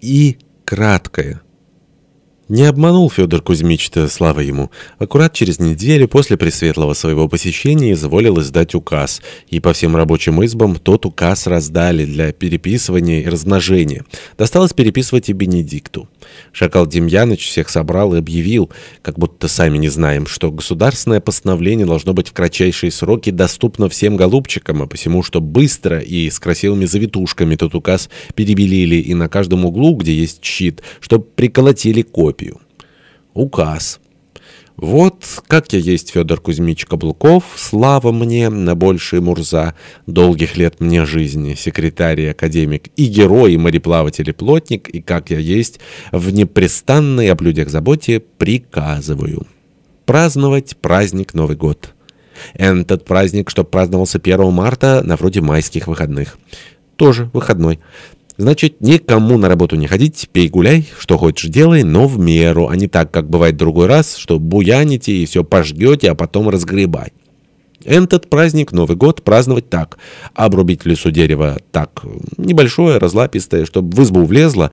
и краткое. Не обманул Федор Кузьмич-то, слава ему. Аккурат через неделю после пресветлого своего посещения изволил издать указ. И по всем рабочим избам тот указ раздали для переписывания и размножения. Досталось переписывать и Бенедикту. Шакал Демьяныч всех собрал и объявил, как будто сами не знаем, что государственное постановление должно быть в кратчайшие сроки доступно всем голубчикам, а посему, что быстро и с красивыми завитушками тот указ перебелили и на каждом углу, где есть щит, чтоб приколотили копию копию. Указ. Вот как я есть Федор Кузьмич Каблуков, слава мне на большие Мурза, долгих лет мне жизни, секретарь и академик, и герой, и мореплаватель, и плотник, и как я есть в непрестанной об людях заботе приказываю. Праздновать праздник Новый год. Этот праздник, что праздновался 1 марта на вроде майских выходных. Тоже выходной. Значит, никому на работу не ходить, пей, гуляй, что хочешь делай, но в меру, а не так, как бывает другой раз, что буяните и все пожгете, а потом разгребай. Этот праздник, Новый год, праздновать так. Обрубить в лесу дерево так, небольшое, разлапистое, чтобы в избу влезло,